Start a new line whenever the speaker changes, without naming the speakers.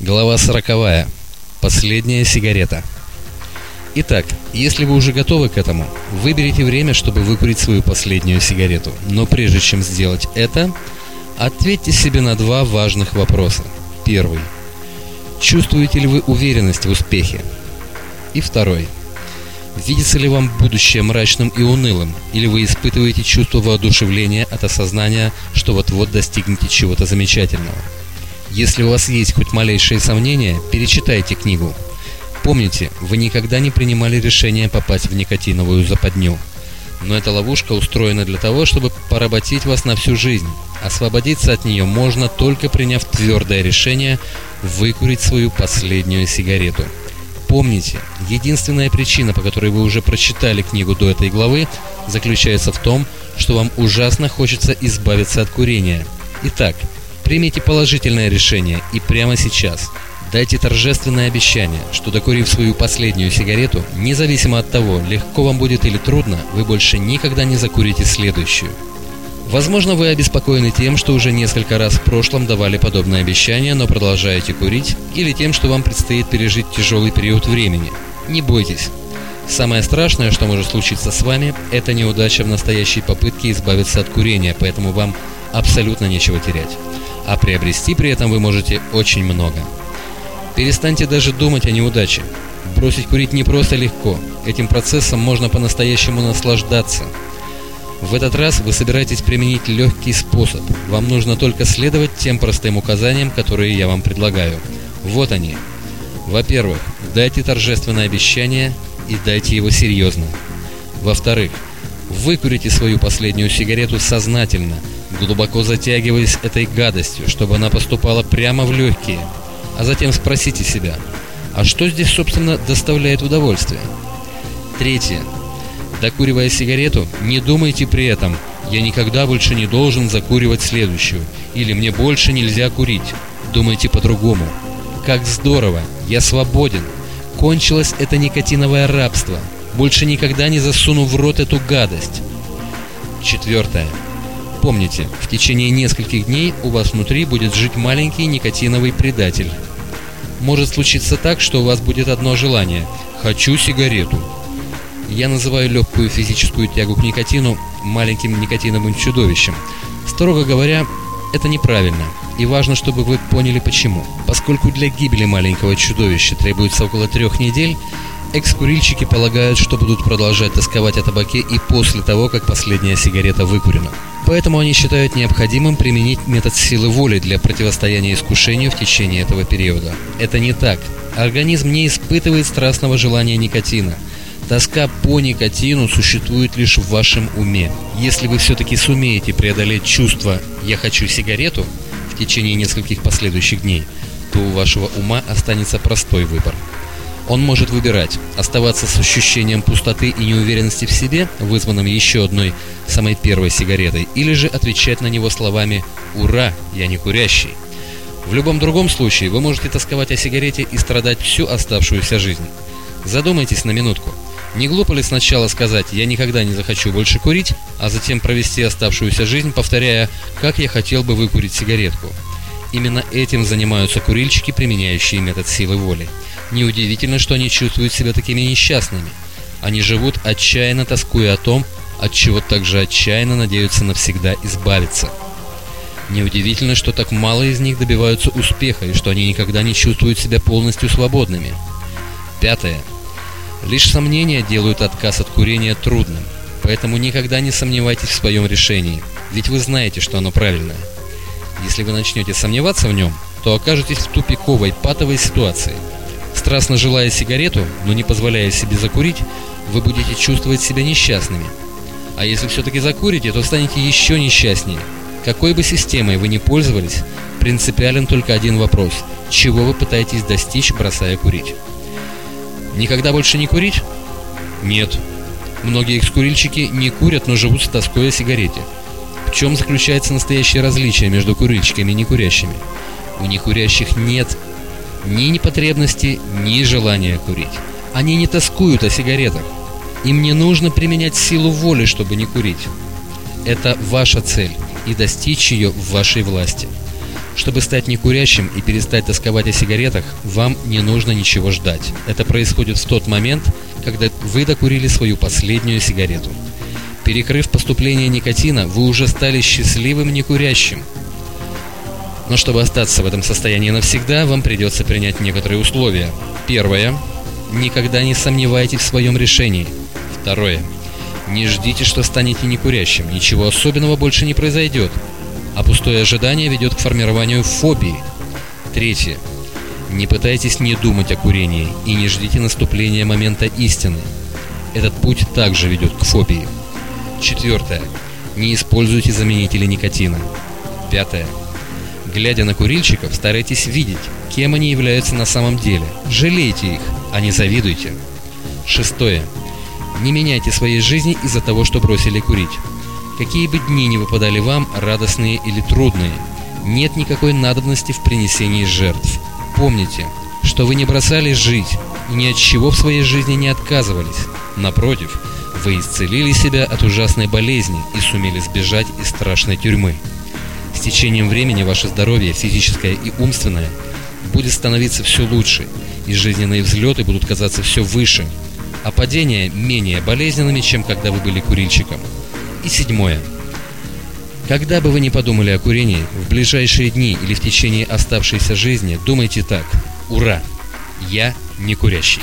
Глава сороковая. Последняя сигарета. Итак, если вы уже готовы к этому, выберите время, чтобы выкурить свою последнюю сигарету. Но прежде чем сделать это, ответьте себе на два важных вопроса. Первый. Чувствуете ли вы уверенность в успехе? И второй. Видится ли вам будущее мрачным и унылым, или вы испытываете чувство воодушевления от осознания, что вот-вот достигнете чего-то замечательного? Если у вас есть хоть малейшие сомнения, перечитайте книгу. Помните, вы никогда не принимали решение попасть в никотиновую западню. Но эта ловушка устроена для того, чтобы поработить вас на всю жизнь. Освободиться от нее можно только приняв твердое решение выкурить свою последнюю сигарету. Помните, единственная причина, по которой вы уже прочитали книгу до этой главы, заключается в том, что вам ужасно хочется избавиться от курения. Итак, Примите положительное решение и прямо сейчас. Дайте торжественное обещание, что докурив свою последнюю сигарету, независимо от того, легко вам будет или трудно, вы больше никогда не закурите следующую. Возможно, вы обеспокоены тем, что уже несколько раз в прошлом давали подобное обещание, но продолжаете курить, или тем, что вам предстоит пережить тяжелый период времени. Не бойтесь. Самое страшное, что может случиться с вами, это неудача в настоящей попытке избавиться от курения, поэтому вам абсолютно нечего терять а приобрести при этом вы можете очень много. Перестаньте даже думать о неудаче. Бросить курить не просто легко, этим процессом можно по-настоящему наслаждаться. В этот раз вы собираетесь применить легкий способ. Вам нужно только следовать тем простым указаниям, которые я вам предлагаю. Вот они. Во-первых, дайте торжественное обещание и дайте его серьезно. Во-вторых, выкурите свою последнюю сигарету сознательно – глубоко затягиваясь этой гадостью, чтобы она поступала прямо в легкие. А затем спросите себя, а что здесь, собственно, доставляет удовольствие? Третье. Докуривая сигарету, не думайте при этом «я никогда больше не должен закуривать следующую» или «мне больше нельзя курить». Думайте по-другому. Как здорово! Я свободен! Кончилось это никотиновое рабство. Больше никогда не засуну в рот эту гадость. Четвертое. Помните, в течение нескольких дней у вас внутри будет жить маленький никотиновый предатель. Может случиться так, что у вас будет одно желание – «хочу сигарету». Я называю легкую физическую тягу к никотину маленьким никотиновым чудовищем. Строго говоря, это неправильно, и важно, чтобы вы поняли почему. Поскольку для гибели маленького чудовища требуется около трех недель, экскурильщики полагают, что будут продолжать тосковать о табаке и после того, как последняя сигарета выкурена. Поэтому они считают необходимым применить метод силы воли для противостояния искушению в течение этого периода. Это не так. Организм не испытывает страстного желания никотина. Тоска по никотину существует лишь в вашем уме. Если вы все-таки сумеете преодолеть чувство «я хочу сигарету» течение нескольких последующих дней, то у вашего ума останется простой выбор – он может выбирать оставаться с ощущением пустоты и неуверенности в себе, вызванным еще одной самой первой сигаретой, или же отвечать на него словами «Ура, я не курящий». В любом другом случае вы можете тосковать о сигарете и страдать всю оставшуюся жизнь. Задумайтесь на минутку. Не глупо ли сначала сказать «я никогда не захочу больше курить», а затем провести оставшуюся жизнь, повторяя «как я хотел бы выкурить сигаретку». Именно этим занимаются курильщики, применяющие метод силы воли. Неудивительно, что они чувствуют себя такими несчастными. Они живут, отчаянно тоскуя о том, от чего также отчаянно надеются навсегда избавиться. Неудивительно, что так мало из них добиваются успеха и что они никогда не чувствуют себя полностью свободными. Пятое. Лишь сомнения делают отказ от курения трудным, поэтому никогда не сомневайтесь в своем решении, ведь вы знаете, что оно правильное. Если вы начнете сомневаться в нем, то окажетесь в тупиковой патовой ситуации – Страстно желая сигарету, но не позволяя себе закурить, вы будете чувствовать себя несчастными. А если все-таки закурите, то станете еще несчастнее. Какой бы системой вы ни пользовались, принципиален только один вопрос. Чего вы пытаетесь достичь, бросая курить? Никогда больше не курить? Нет. Многие экскурильщики не курят, но живут с тоской о сигарете. В чем заключается настоящее различие между курильщиками и некурящими? У некурящих нет ни непотребности, ни желания курить. Они не тоскуют о сигаретах. Им не нужно применять силу воли, чтобы не курить. Это ваша цель, и достичь ее в вашей власти. Чтобы стать некурящим и перестать тосковать о сигаретах, вам не нужно ничего ждать. Это происходит в тот момент, когда вы докурили свою последнюю сигарету. Перекрыв поступление никотина, вы уже стали счастливым некурящим. Но чтобы остаться в этом состоянии навсегда, вам придется принять некоторые условия. Первое. Никогда не сомневайтесь в своем решении. Второе. Не ждите, что станете некурящим. Ничего особенного больше не произойдет. А пустое ожидание ведет к формированию фобии. Третье. Не пытайтесь не думать о курении и не ждите наступления момента истины. Этот путь также ведет к фобии. Четвертое. Не используйте заменители никотина. Пятое. Глядя на курильщиков, старайтесь видеть, кем они являются на самом деле. Жалейте их, а не завидуйте. Шестое. Не меняйте своей жизни из-за того, что бросили курить. Какие бы дни не выпадали вам, радостные или трудные, нет никакой надобности в принесении жертв. Помните, что вы не бросали жить и ни от чего в своей жизни не отказывались. Напротив, вы исцелили себя от ужасной болезни и сумели сбежать из страшной тюрьмы. С течением времени ваше здоровье, физическое и умственное, будет становиться все лучше, и жизненные взлеты будут казаться все выше, а падения менее болезненными, чем когда вы были курильщиком. И седьмое. Когда бы вы ни подумали о курении, в ближайшие дни или в течение оставшейся жизни, думайте так. Ура! Я не курящий.